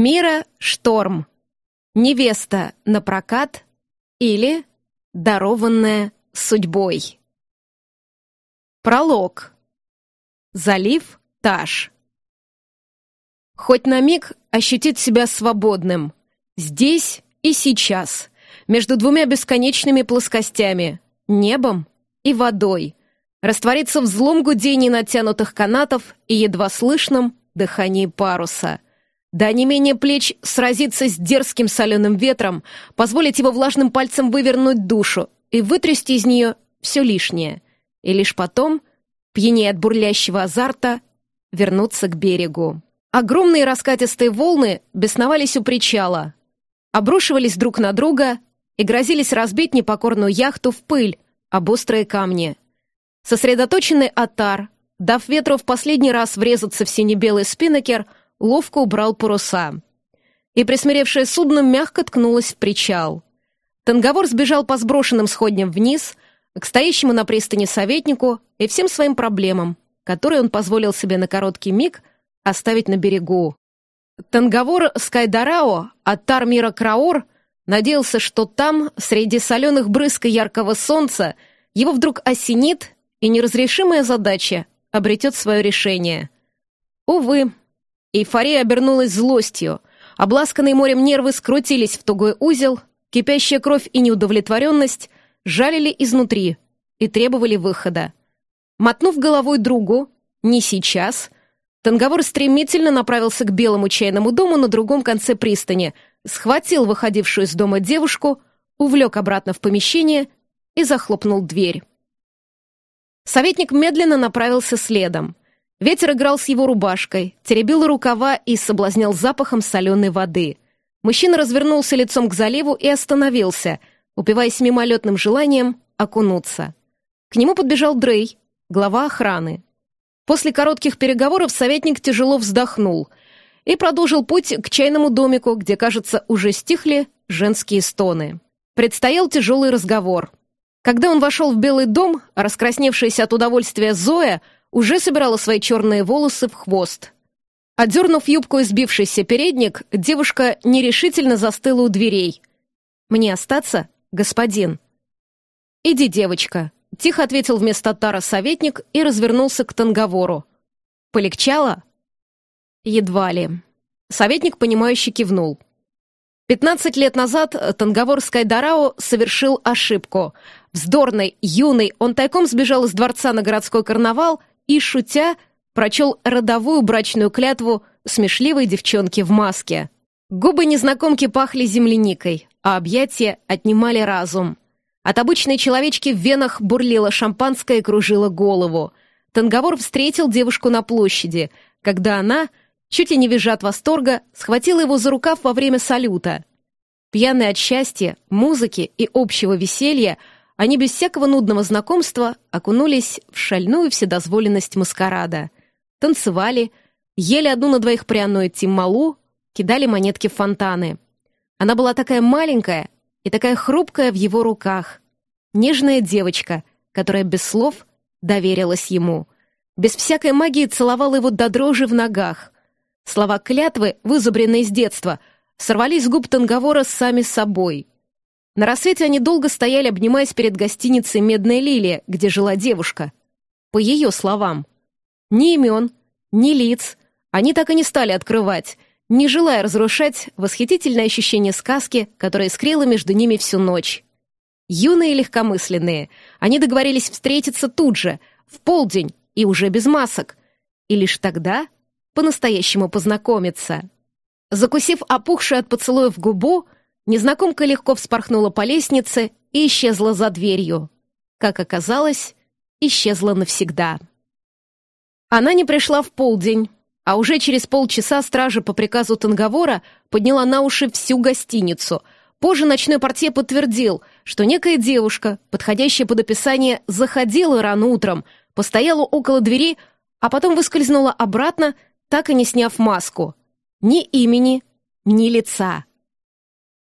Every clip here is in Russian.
Мира Шторм. Невеста на прокат или дарованная судьбой. Пролог. Залив Таш. Хоть на миг ощутить себя свободным. Здесь и сейчас. Между двумя бесконечными плоскостями. Небом и водой. Раствориться в злом гудении натянутых канатов и едва слышном дыхании паруса — да не менее плеч сразиться с дерзким соленым ветром, позволить его влажным пальцем вывернуть душу и вытрясти из нее все лишнее. И лишь потом, пьянее от бурлящего азарта, вернуться к берегу. Огромные раскатистые волны бесновались у причала, обрушивались друг на друга и грозились разбить непокорную яхту в пыль об острые камни. Сосредоточенный Атар, дав ветру в последний раз врезаться в сине-белый спиннекер, ловко убрал паруса. И присмиревшее судно мягко ткнулось в причал. Танговор сбежал по сброшенным сходням вниз, к стоящему на пристани советнику и всем своим проблемам, которые он позволил себе на короткий миг оставить на берегу. Танговор Скайдарао от Тармира Краор надеялся, что там, среди соленых брызг и яркого солнца, его вдруг осенит, и неразрешимая задача обретет свое решение. Увы, Эйфория обернулась злостью. Обласканные морем нервы скрутились в тугой узел, кипящая кровь и неудовлетворенность жалили изнутри и требовали выхода. Мотнув головой другу, не сейчас, Танговор стремительно направился к белому чайному дому на другом конце пристани, схватил выходившую из дома девушку, увлек обратно в помещение и захлопнул дверь. Советник медленно направился следом. Ветер играл с его рубашкой, теребил рукава и соблазнял запахом соленой воды. Мужчина развернулся лицом к заливу и остановился, упиваясь мимолетным желанием окунуться. К нему подбежал Дрей, глава охраны. После коротких переговоров советник тяжело вздохнул и продолжил путь к чайному домику, где, кажется, уже стихли женские стоны. Предстоял тяжелый разговор. Когда он вошел в Белый дом, раскрасневшаяся от удовольствия Зоя — уже собирала свои черные волосы в хвост. Отдернув юбку и сбившийся передник, девушка нерешительно застыла у дверей. «Мне остаться, господин?» «Иди, девочка», — тихо ответил вместо Тара советник и развернулся к Танговору. «Полегчало?» «Едва ли». Советник, понимающе кивнул. Пятнадцать лет назад Танговор Скайдарао совершил ошибку. Вздорный, юный, он тайком сбежал из дворца на городской карнавал и, шутя, прочел родовую брачную клятву смешливой девчонки в маске. Губы незнакомки пахли земляникой, а объятия отнимали разум. От обычной человечки в венах бурлило шампанское и кружило голову. Танговор встретил девушку на площади, когда она, чуть ли не визжа от восторга, схватила его за рукав во время салюта. Пьяный от счастья, музыки и общего веселья, они без всякого нудного знакомства окунулись в шальную вседозволенность маскарада. Танцевали, ели одну на двоих пряную тиммалу, кидали монетки в фонтаны. Она была такая маленькая и такая хрупкая в его руках. Нежная девочка, которая без слов доверилась ему. Без всякой магии целовала его до дрожи в ногах. Слова клятвы, вызубренные с детства, сорвались с губ Танговора сами собой — на рассвете они долго стояли, обнимаясь перед гостиницей «Медная лилия», где жила девушка. По ее словам. Ни имен, ни лиц они так и не стали открывать, не желая разрушать восхитительное ощущение сказки, которое искрило между ними всю ночь. Юные и легкомысленные, они договорились встретиться тут же, в полдень и уже без масок, и лишь тогда по-настоящему познакомиться. Закусив опухшую от поцелуев губу, Незнакомка легко вспорхнула по лестнице и исчезла за дверью. Как оказалось, исчезла навсегда. Она не пришла в полдень, а уже через полчаса стража по приказу Танговора подняла на уши всю гостиницу. Позже ночной портье подтвердил, что некая девушка, подходящая под описание, заходила рано утром, постояла около двери, а потом выскользнула обратно, так и не сняв маску. Ни имени, ни лица.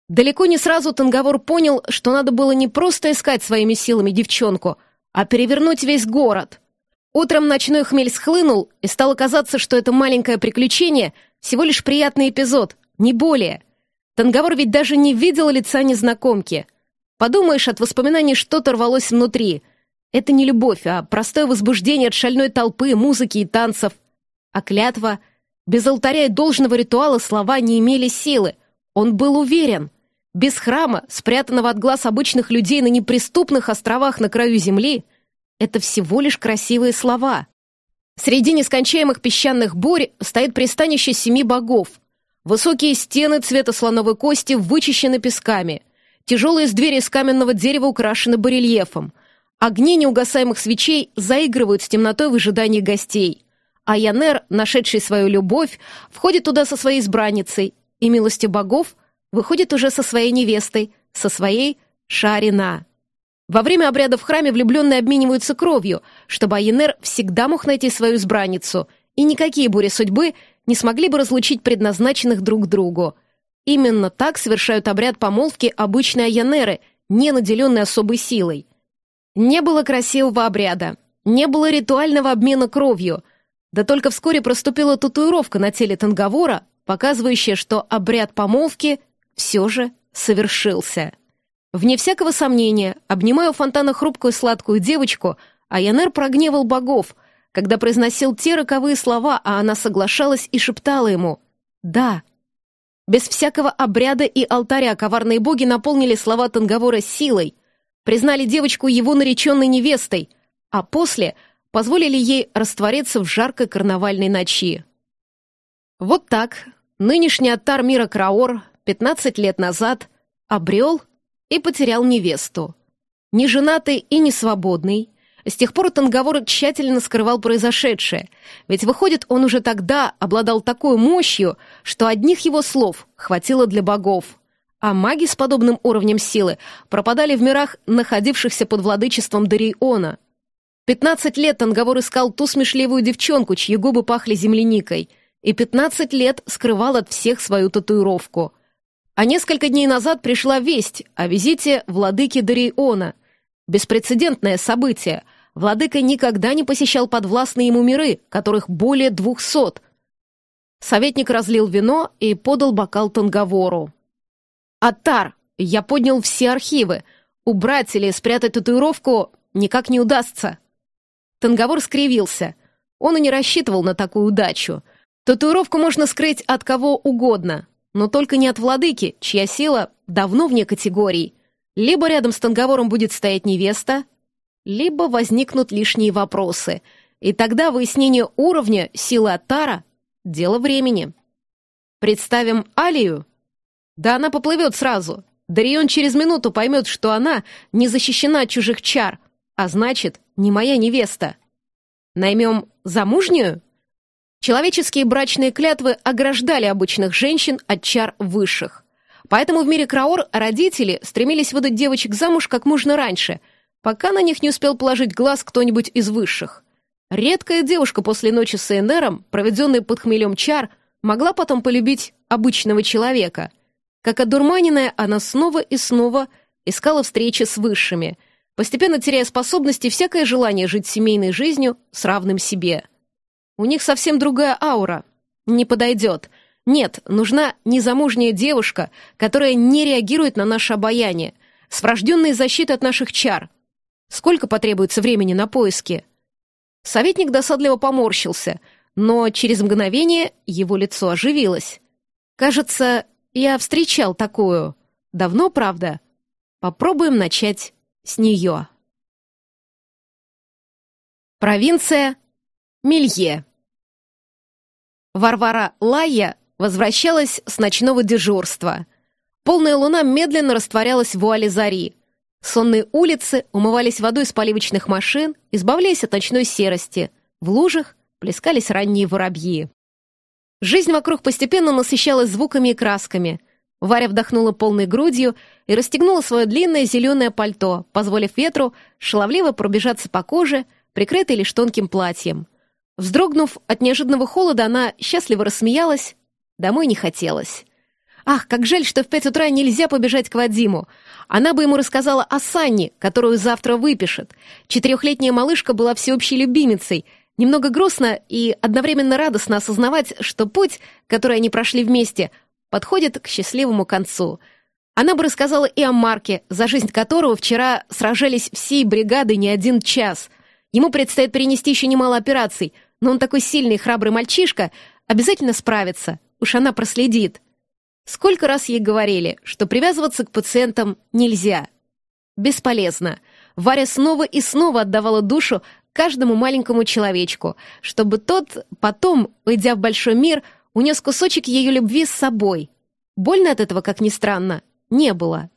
Далеко не сразу Танговор понял, что надо было не просто искать своими силами девчонку, а перевернуть весь город. Утром ночной хмель схлынул, и стало казаться, что это маленькое приключение — всего лишь приятный эпизод не более. Танговор ведь даже не видел лица незнакомки. Подумаешь, от воспоминаний что-то рвалось внутри. Это не любовь, а простое возбуждение от шальной толпы, музыки и танцев. А клятва? Без алтаря и должного ритуала слова не имели силы. Он был уверен. Без храма, спрятанного от глаз обычных людей на неприступных островах на краю земли, это всего лишь красивые слова. Среди нескончаемых песчаных бурь стоит пристанище семи богов — Высокие стены цвета слоновой кости вычищены песками. Тяжелые двери из каменного дерева украшены барельефом. Огни неугасаемых свечей заигрывают с темнотой в ожидании гостей. А Янер, нашедший свою любовь, входит туда со своей избранницей и, милостью богов, выходит уже со своей невестой, со своей Шарина. Во время обряда в храме влюбленные обмениваются кровью, чтобы Айенер всегда мог найти свою избранницу, и никакие бури судьбы не смогли бы разлучить предназначенных друг другу. Именно так совершают обряд помолвки обычные айонеры, не наделенные особой силой. Не было красивого обряда, не было ритуального обмена кровью, да только вскоре проступила татуировка на теле Танговора, показывающая, что обряд помолвки все же совершился. Вне всякого сомнения, обнимая у фонтана хрупкую сладкую девочку, Айонер прогневал богов — когда произносил те роковые слова, а она соглашалась и шептала ему «Да». Без всякого обряда и алтаря коварные боги наполнили слова Танговора силой, признали девочку его нареченной невестой, а после позволили ей раствориться в жаркой карнавальной ночи. Вот так нынешний оттар мира Краор 15 лет назад обрел и потерял невесту. Не женатый и не свободный, с тех пор Танговор тщательно скрывал произошедшее, ведь, выходит, он уже тогда обладал такой мощью, что одних его слов хватило для богов. А маги с подобным уровнем силы пропадали в мирах, находившихся под владычеством Дариона. Пятнадцать лет Танговор искал ту смешливую девчонку, чьи губы пахли земляникой, и пятнадцать лет скрывал от всех свою татуировку. А несколько дней назад пришла весть о визите владыки Дариона. Беспрецедентное событие — Владыка никогда не посещал подвластные ему миры, которых более двухсот. Советник разлил вино и подал бокал Танговору. «Атар, я поднял все архивы. Убрать или спрятать татуировку никак не удастся». Танговор скривился. Он и не рассчитывал на такую удачу. Татуировку можно скрыть от кого угодно, но только не от владыки, чья сила давно вне категорий. Либо рядом с Танговором будет стоять невеста, либо возникнут лишние вопросы, и тогда выяснение уровня силы Атара — дело времени. Представим Алию? Да она поплывет сразу. Дарион через минуту поймет, что она не защищена от чужих чар, а значит, не моя невеста. Наймем замужнюю? Человеческие брачные клятвы ограждали обычных женщин от чар высших. Поэтому в мире Краор родители стремились выдать девочек замуж как можно раньше — пока на них не успел положить глаз кто-нибудь из высших. Редкая девушка после ночи с Эйнером, проведенной под хмелем чар, могла потом полюбить обычного человека. Как одурманенная, она снова и снова искала встречи с высшими, постепенно теряя способности всякое желание жить семейной жизнью с равным себе. У них совсем другая аура. Не подойдет. Нет, нужна незамужняя девушка, которая не реагирует на наше обаяние, с врожденной защитой от наших чар — Сколько потребуется времени на поиски?» Советник досадливо поморщился, но через мгновение его лицо оживилось. «Кажется, я встречал такую. Давно, правда? Попробуем начать с нее». Провинция Мелье. Варвара Лая возвращалась с ночного дежурства. Полная луна медленно растворялась в вуале зари. Сонные улицы умывались водой с поливочных машин, избавляясь от ночной серости. В лужах плескались ранние воробьи. Жизнь вокруг постепенно насыщалась звуками и красками. Варя вдохнула полной грудью и расстегнула свое длинное зеленое пальто, позволив ветру шаловливо пробежаться по коже, прикрытой лишь тонким платьем. Вздрогнув от неожиданного холода, она счастливо рассмеялась. Домой не хотелось. Ах, как жаль, что в пять утра нельзя побежать к Вадиму. Она бы ему рассказала о Санне, которую завтра выпишет. Четырехлетняя малышка была всеобщей любимицей. Немного грустно и одновременно радостно осознавать, что путь, который они прошли вместе, подходит к счастливому концу. Она бы рассказала и о Марке, за жизнь которого вчера сражались всей бригады не один час. Ему предстоит перенести еще немало операций, но он такой сильный и храбрый мальчишка, обязательно справится, уж она проследит. Сколько раз ей говорили, что привязываться к пациентам нельзя. Бесполезно. Варя снова и снова отдавала душу каждому маленькому человечку, чтобы тот потом, уйдя в большой мир, унес кусочек ее любви с собой. Больно от этого, как ни странно, не было.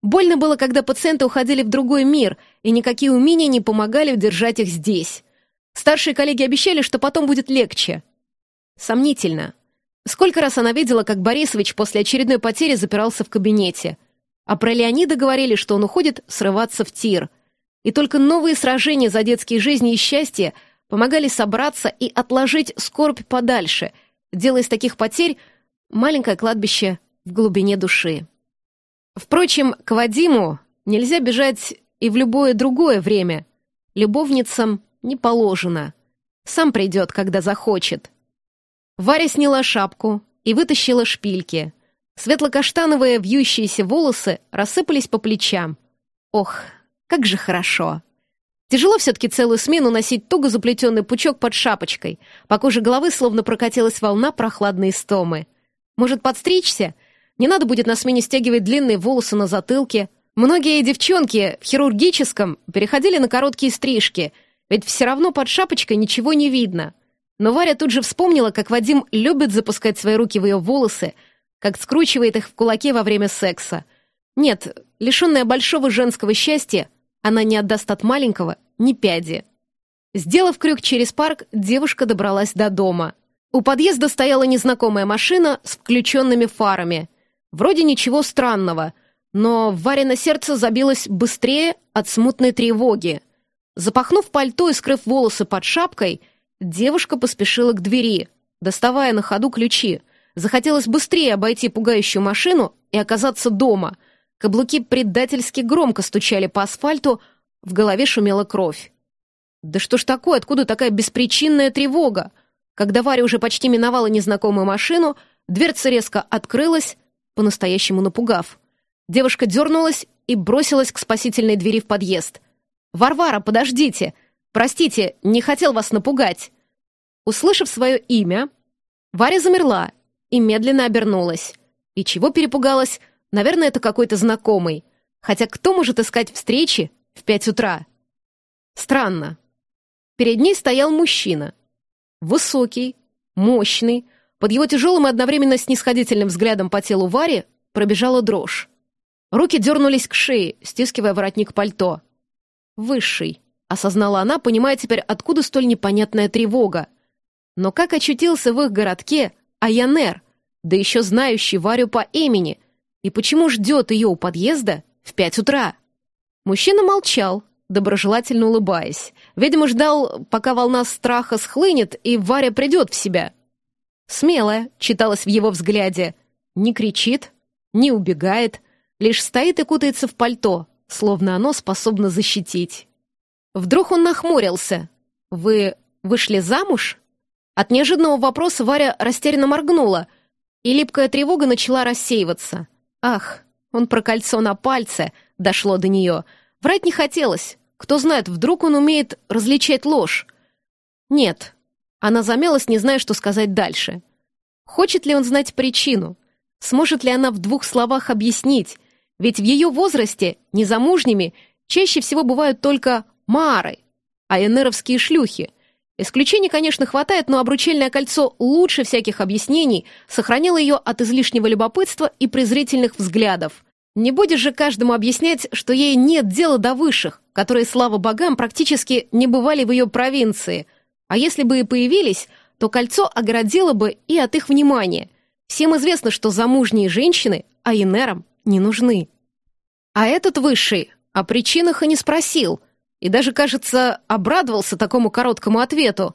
Больно было, когда пациенты уходили в другой мир, и никакие умения не помогали удержать их здесь. Старшие коллеги обещали, что потом будет легче. Сомнительно. Сколько раз она видела, как Борисович после очередной потери запирался в кабинете. А про Леонида говорили, что он уходит срываться в тир. И только новые сражения за детские жизни и счастье помогали собраться и отложить скорбь подальше, делая из таких потерь маленькое кладбище в глубине души. Впрочем, к Вадиму нельзя бежать и в любое другое время. Любовницам не положено. Сам придет, когда захочет. Варя сняла шапку и вытащила шпильки. Светло-каштановые вьющиеся волосы рассыпались по плечам. Ох, как же хорошо. Тяжело все-таки целую смену носить туго заплетенный пучок под шапочкой. По коже головы словно прокатилась волна прохладной стомы. Может, подстричься? Не надо будет на смене стягивать длинные волосы на затылке. Многие девчонки в хирургическом переходили на короткие стрижки, ведь все равно под шапочкой ничего не видно. Но Варя тут же вспомнила, как Вадим любит запускать свои руки в ее волосы, как скручивает их в кулаке во время секса. Нет, лишенная большого женского счастья, она не отдаст от маленького ни пяди. Сделав крюк через парк, девушка добралась до дома. У подъезда стояла незнакомая машина с включенными фарами. Вроде ничего странного, но Варя на сердце забилось быстрее от смутной тревоги. Запахнув пальто и скрыв волосы под шапкой, девушка поспешила к двери, доставая на ходу ключи. Захотелось быстрее обойти пугающую машину и оказаться дома — Каблуки предательски громко стучали по асфальту, в голове шумела кровь. Да что ж такое, откуда такая беспричинная тревога? Когда Варя уже почти миновала незнакомую машину, дверца резко открылась, по-настоящему напугав. Девушка дернулась и бросилась к спасительной двери в подъезд. «Варвара, подождите! Простите, не хотел вас напугать!» Услышав свое имя, Варя замерла и медленно обернулась. И чего перепугалась, Наверное, это какой-то знакомый. Хотя кто может искать встречи в пять утра? Странно. Перед ней стоял мужчина. Высокий, мощный. Под его тяжелым и одновременно снисходительным взглядом по телу Вари пробежала дрожь. Руки дернулись к шее, стискивая воротник пальто. «Высший», — осознала она, понимая теперь, откуда столь непонятная тревога. Но как очутился в их городке Аянер, да еще знающий Варю по имени — и почему ждет ее у подъезда в пять утра? Мужчина молчал, доброжелательно улыбаясь. Видимо, ждал, пока волна страха схлынет, и Варя придет в себя. Смелая, читалось в его взгляде. Не кричит, не убегает, лишь стоит и кутается в пальто, словно оно способно защитить. Вдруг он нахмурился. «Вы вышли замуж?» От неожиданного вопроса Варя растерянно моргнула, и липкая тревога начала рассеиваться. Ах, он про кольцо на пальце, дошло до нее. Врать не хотелось. Кто знает, вдруг он умеет различать ложь. Нет. Она замялась, не зная, что сказать дальше. Хочет ли он знать причину? Сможет ли она в двух словах объяснить? Ведь в ее возрасте незамужними чаще всего бывают только мары, а энеровские шлюхи — Исключений, конечно, хватает, но обручальное кольцо лучше всяких объяснений сохранило ее от излишнего любопытства и презрительных взглядов. Не будешь же каждому объяснять, что ей нет дела до высших, которые, слава богам, практически не бывали в ее провинции. А если бы и появились, то кольцо оградило бы и от их внимания. Всем известно, что замужние женщины айнерам не нужны. А этот высший о причинах и не спросил — и даже, кажется, обрадовался такому короткому ответу.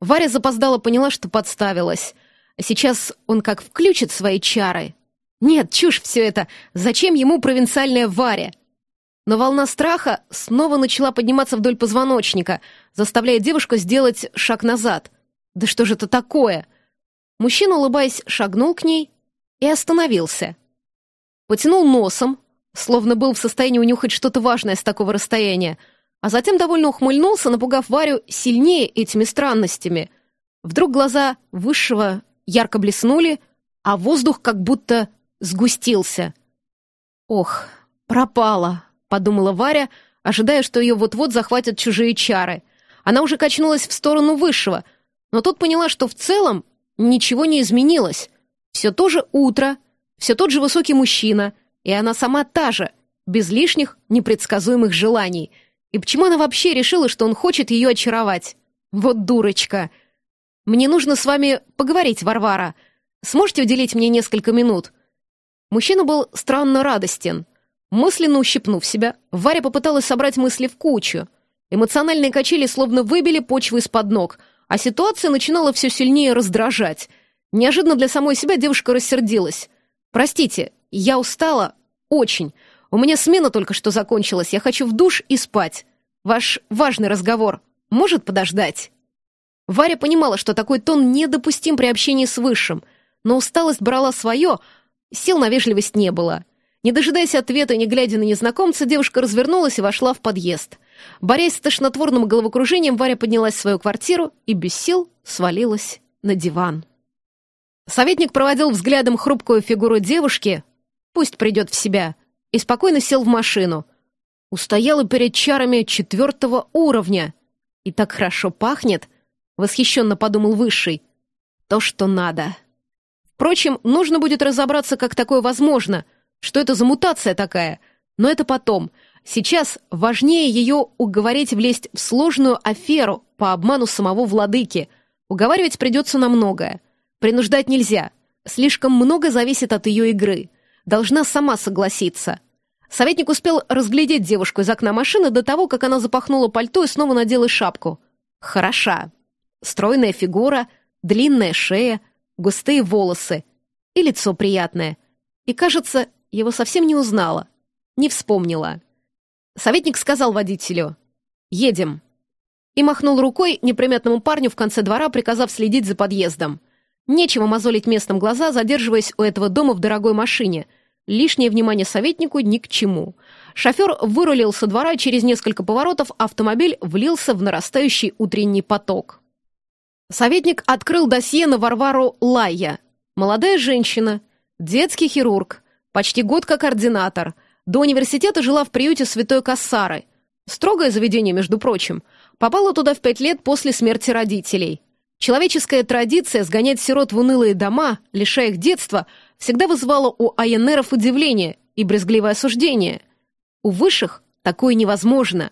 Варя запоздала поняла, что подставилась. Сейчас он как включит свои чары. Нет, чушь все это. Зачем ему провинциальная Варя? Но волна страха снова начала подниматься вдоль позвоночника, заставляя девушку сделать шаг назад. Да что же это такое? Мужчина, улыбаясь, шагнул к ней и остановился. Потянул носом, словно был в состоянии унюхать что-то важное с такого расстояния, а затем довольно ухмыльнулся, напугав Варю сильнее этими странностями. Вдруг глаза высшего ярко блеснули, а воздух как будто сгустился. «Ох, пропала», — подумала Варя, ожидая, что ее вот-вот захватят чужие чары. Она уже качнулась в сторону высшего, но тут поняла, что в целом ничего не изменилось. Все то же утро, все тот же высокий мужчина, и она сама та же, без лишних, непредсказуемых желаний. И почему она вообще решила, что он хочет ее очаровать? Вот дурочка. Мне нужно с вами поговорить, Варвара. Сможете уделить мне несколько минут? Мужчина был странно радостен. Мысленно ущипнув себя, Варя попыталась собрать мысли в кучу. Эмоциональные качели словно выбили почву из-под ног, а ситуация начинала все сильнее раздражать. Неожиданно для самой себя девушка рассердилась. «Простите, я устала. Очень. У меня смена только что закончилась. Я хочу в душ и спать. Ваш важный разговор может подождать?» Варя понимала, что такой тон недопустим при общении с Высшим, но усталость брала свое, сил на вежливость не было. Не дожидаясь ответа и не глядя на незнакомца, девушка развернулась и вошла в подъезд. Борясь с тошнотворным головокружением, Варя поднялась в свою квартиру и без сил свалилась на диван. Советник проводил взглядом хрупкую фигуру девушки, пусть придет в себя, и спокойно сел в машину. Устояла перед чарами четвертого уровня. И так хорошо пахнет, восхищенно подумал Высший. То, что надо. Впрочем, нужно будет разобраться, как такое возможно — что это за мутация такая? Но это потом. Сейчас важнее ее уговорить влезть в сложную аферу по обману самого владыки. Уговаривать придется на многое. Принуждать нельзя. Слишком много зависит от ее игры. Должна сама согласиться. Советник успел разглядеть девушку из окна машины до того, как она запахнула пальто и снова надела шапку. Хороша. Стройная фигура, длинная шея, густые волосы. И лицо приятное. И, кажется, его совсем не узнала, не вспомнила. Советник сказал водителю «Едем» и махнул рукой неприметному парню в конце двора, приказав следить за подъездом. Нечего мозолить местным глаза, задерживаясь у этого дома в дорогой машине. Лишнее внимание советнику ни к чему. Шофер вырулил со двора, и через несколько поворотов автомобиль влился в нарастающий утренний поток. Советник открыл досье на Варвару Лайя. Молодая женщина, детский хирург, Почти год как координатор. До университета жила в приюте Святой Кассары. Строгое заведение, между прочим. Попала туда в пять лет после смерти родителей. Человеческая традиция сгонять сирот в унылые дома, лишая их детства, всегда вызывала у айенеров удивление и брезгливое осуждение. У высших такое невозможно.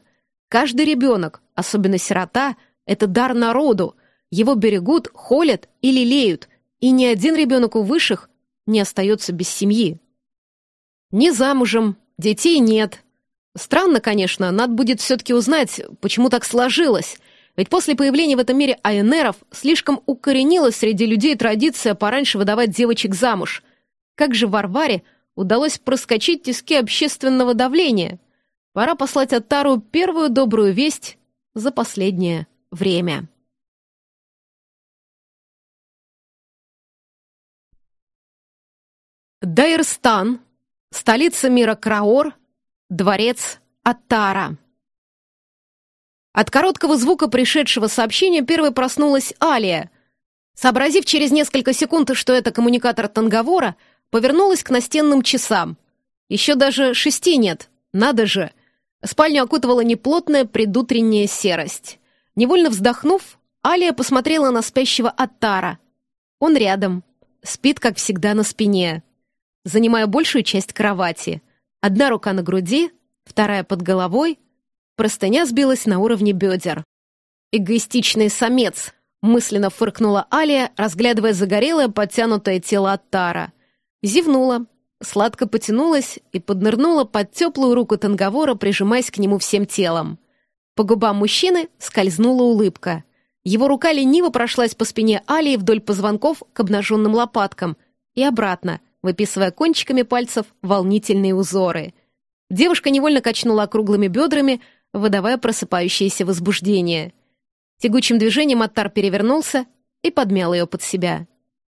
Каждый ребенок, особенно сирота, это дар народу. Его берегут, холят и лелеют, и ни один ребенок у высших не остается без семьи. Не замужем, детей нет. Странно, конечно, надо будет все-таки узнать, почему так сложилось. Ведь после появления в этом мире АНРов слишком укоренилась среди людей традиция пораньше выдавать девочек замуж. Как же Варваре удалось проскочить тиски общественного давления? Пора послать Аттару первую добрую весть за последнее время. Дайрстан Столица мира Краор, дворец Аттара. От короткого звука пришедшего сообщения первой проснулась Алия. Сообразив через несколько секунд, что это коммуникатор Танговора, повернулась к настенным часам. Еще даже шести нет, надо же. Спальню окутывала неплотная предутренняя серость. Невольно вздохнув, Алия посмотрела на спящего Аттара. Он рядом, спит, как всегда, на спине занимая большую часть кровати. Одна рука на груди, вторая под головой. Простыня сбилась на уровне бедер. «Эгоистичный самец», — мысленно фыркнула Алия, разглядывая загорелое, подтянутое тело Аттара. Зевнула, сладко потянулась и поднырнула под теплую руку Танговора, прижимаясь к нему всем телом. По губам мужчины скользнула улыбка. Его рука лениво прошлась по спине Алии вдоль позвонков к обнаженным лопаткам и обратно, выписывая кончиками пальцев волнительные узоры. Девушка невольно качнула округлыми бедрами, выдавая просыпающееся возбуждение. Тягучим движением Аттар перевернулся и подмял ее под себя.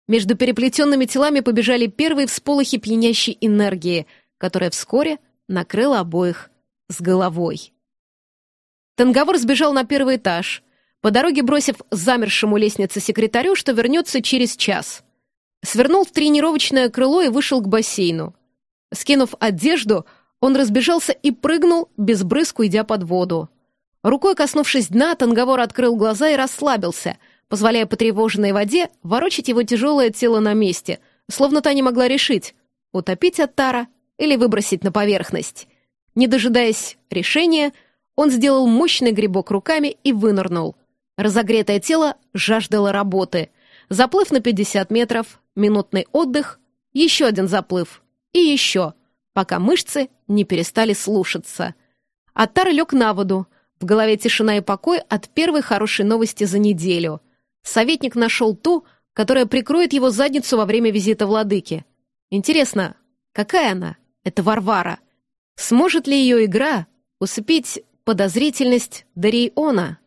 Между переплетенными телами побежали первые всполохи пьянящей энергии, которая вскоре накрыла обоих с головой. Танговор сбежал на первый этаж, по дороге бросив замершему лестнице секретарю, что вернется через час. Свернул в тренировочное крыло и вышел к бассейну. Скинув одежду, он разбежался и прыгнул, без брызг идя под воду. Рукой коснувшись дна, Танговор открыл глаза и расслабился, позволяя потревоженной воде ворочать его тяжелое тело на месте, словно та не могла решить, утопить Аттара или выбросить на поверхность. Не дожидаясь решения, он сделал мощный грибок руками и вынырнул. Разогретое тело жаждало работы. Заплыв на 50 метров, минутный отдых, еще один заплыв и еще, пока мышцы не перестали слушаться. Аттар лег на воду. В голове тишина и покой от первой хорошей новости за неделю. Советник нашел ту, которая прикроет его задницу во время визита владыки. Интересно, какая она, эта Варвара? Сможет ли ее игра усыпить подозрительность Дариона?